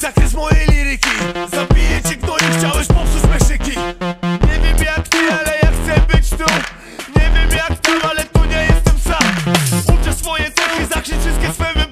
zakres mojej liryki. Zabiję cię gnoju, chciałeś popsuć me szyki Nie wiem jak ty, ale ja chcę być tu. Nie wiem jak tam, ale tu nie jestem sam. Uczę swoje cechy, zakrzycz wszystkie swe